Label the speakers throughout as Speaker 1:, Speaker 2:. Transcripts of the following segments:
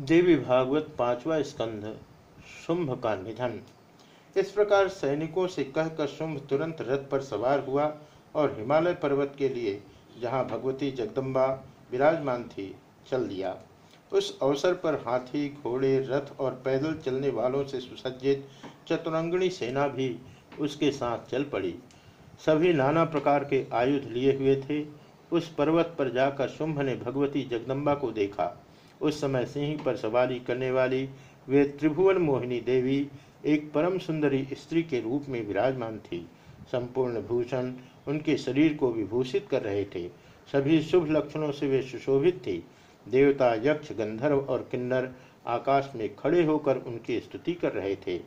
Speaker 1: देवी भागवत पांचवा स्कंध, शुंभ का निधन। इस प्रकार सैनिकों से कहकर शुंभ तुरंत रथ पर सवार हुआ और हिमालय पर्वत के लिए, जहाँ भगवती जगदम्बा विराजमान थी, चल दिया। उस अवसर पर हाथी, घोड़े, रथ और पैदल चलने वालों से सुसज्जित चतुरंगणी सेना भी उसके साथ चल पड़ी। सभी नाना प्रकार के आयुध लिए हुए थे। उस पर्वत पर जाकर शुंभ ने भगवती जगदम्बा को देखा। उस समय सिंह पर सवारी करने वाली वे त्रिभुवन मोहिनी देवी एक परम सुंदरी स्त्री के रूप में विराजमान थी। संपूर्ण भूषण उनके शरीर को विभूषित कर रहे थे। सभी शुभ लक्षणों से वे सुशोभित थी। देवता, यक्ष, गंधर्व और किन्नर आकाश में खड़े होकर उनकी स्तुति कर रहे थे।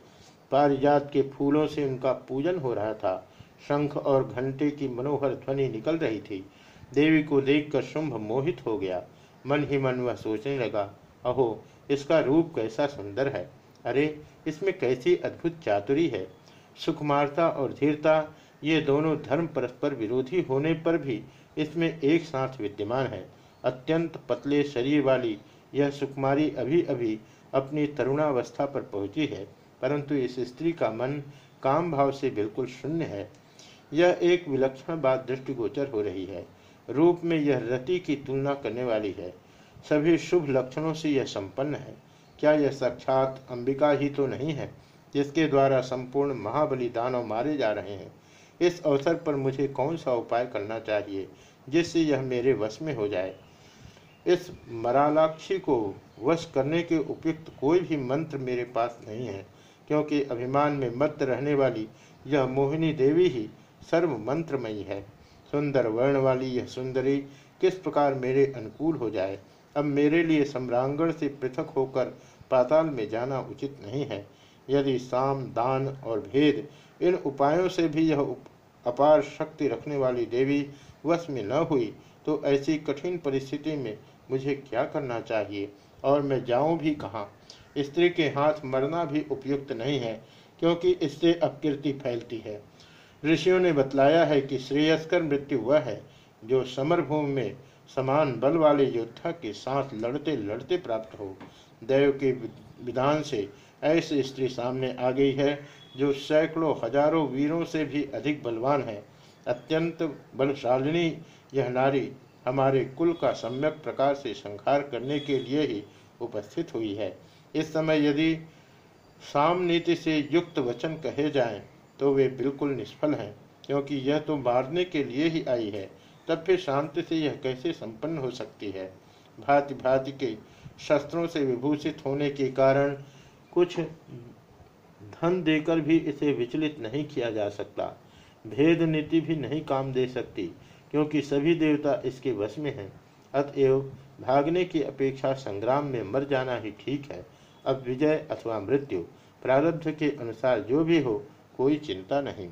Speaker 1: पारिजात के फूलों से उनका पूजन हो रहा था। शंख और घंटे की मनोहर ध्वनि निकल रही थी। देवी को देखकर शुंभ मोहित हो गया। मन ही मन वह सोचने लगा, अहो, इसका रूप कैसा सुंदर है। अरे, इसमें कैसी अद्भुत चातुरी है। सुकुमारता और धीरता, ये दोनों धर्म परस्पर विरोधी होने पर भी इसमें एक साथ विद्यमान है। अत्यंत पतले शरीर वाली यह सुकुमारी अभी अभी अपनी तरुणावस्था पर पहुँची है, परंतु इस स्त्री का मन काम भाव से बिल्कुल शून्य है। यह एक विलक्षण बात दृष्टिगोचर हो रही है। रूप में यह रति की तुलना करने वाली है। सभी शुभ लक्षणों से यह संपन्न है। क्या यह साक्षात अंबिका ही तो नहीं है, जिसके द्वारा संपूर्ण महाबली दानव मारे जा रहे हैं? इस अवसर पर मुझे कौन सा उपाय करना चाहिए, जिससे यह मेरे वश में हो जाए? इस मरालाक्षी को वश करने के उपयुक्त कोई भी मंत्र मेरे पास नहीं है, क्योंकि अभिमान में मत रहने वाली यह मोहिनी देवी ही सर्व मंत्रमयी है। सुंदर वर्ण वाली यह सुंदरी किस प्रकार मेरे अनुकूल हो जाए? अब मेरे लिए सम्रांगण से पृथक होकर पाताल में जाना उचित नहीं है। यदि साम, दान और भेद इन उपायों से भी यह अपार शक्ति रखने वाली देवी वश में न हुई तो ऐसी कठिन परिस्थिति में मुझे क्या करना चाहिए? और मैं जाऊँ भी कहाँ? स्त्री के हाथ मरना भी उपयुक्त नहीं है, क्योंकि इससे अपकीर्ति फैलती है। ऋषियों ने बतलाया है कि श्रेयस्कर मृत्यु वह है, जो समरभूमि में समान बल वाले योद्धा के साथ लड़ते लड़ते प्राप्त हो। दैव के विधान से ऐसी स्त्री सामने आ गई है, जो सैकड़ों हज़ारों वीरों से भी अधिक बलवान है। अत्यंत बलशालिनी यह नारी हमारे कुल का सम्यक प्रकार से संहार करने के लिए ही उपस्थित हुई है। इस समय यदि साम नीति से युक्त वचन कहे जाएँ तो वे बिल्कुल निष्फल हैं, क्योंकि यह तो मारने के लिए ही आई है। तब फिर शांति से यह कैसे संपन्न हो सकती है? भांति भांति के शस्त्रों से विभूषित होने के कारण कुछ धन देकर भी इसे विचलित नहीं किया जा सकता। भेद नीति भी नहीं काम दे सकती, क्योंकि सभी देवता इसके वश में हैं। अतएव भागने की अपेक्षा संग्राम में मर जाना ही ठीक है। अब विजय अथवा मृत्यु, प्रारब्ध के अनुसार जो भी हो कोई चिंता नहीं।